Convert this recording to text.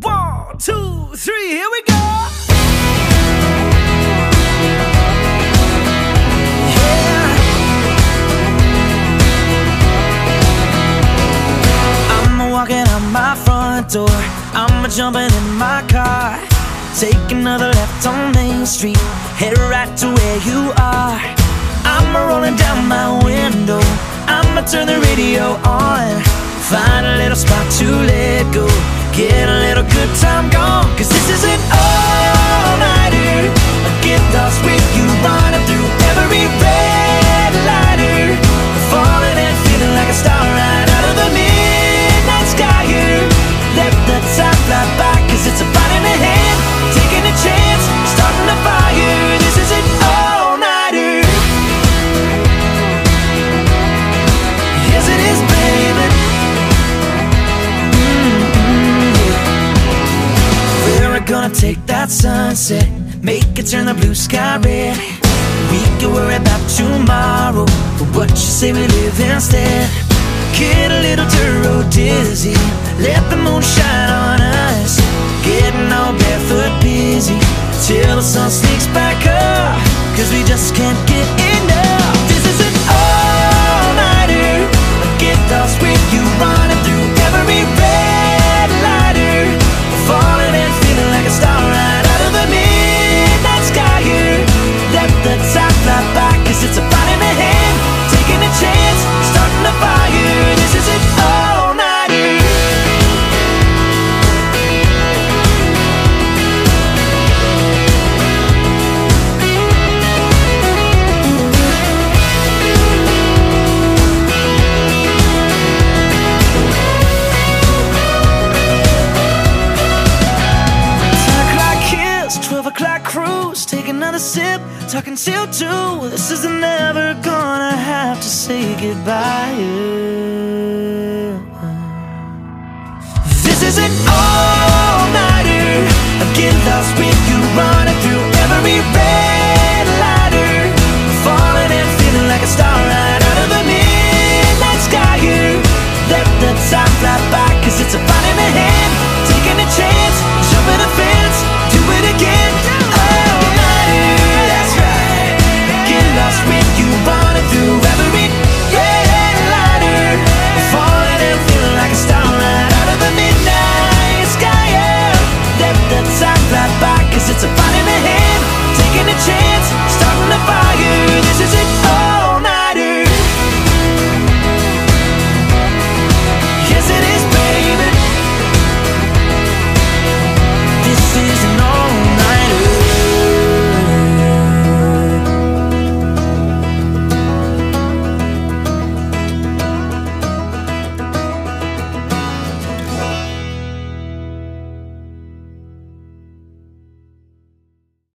One, two, three, here we go. Walking out my front door. I'm jumping in my car. Take another left on Main Street. Head right to where you are. I'm rolling down my window. I'ma turn the radio on. Find a little spot to let go. Time gone. Cause this is an gonna take that sunset, make it turn the blue sky red. We can worry about tomorrow, but what you say we live instead? Get a little turo dizzy, let the moon shine on us. Getting all barefoot busy till the sun sneaks back cruise. Take another sip, talking till two. This is never gonna have to say goodbye. This is an